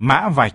Mã vạch.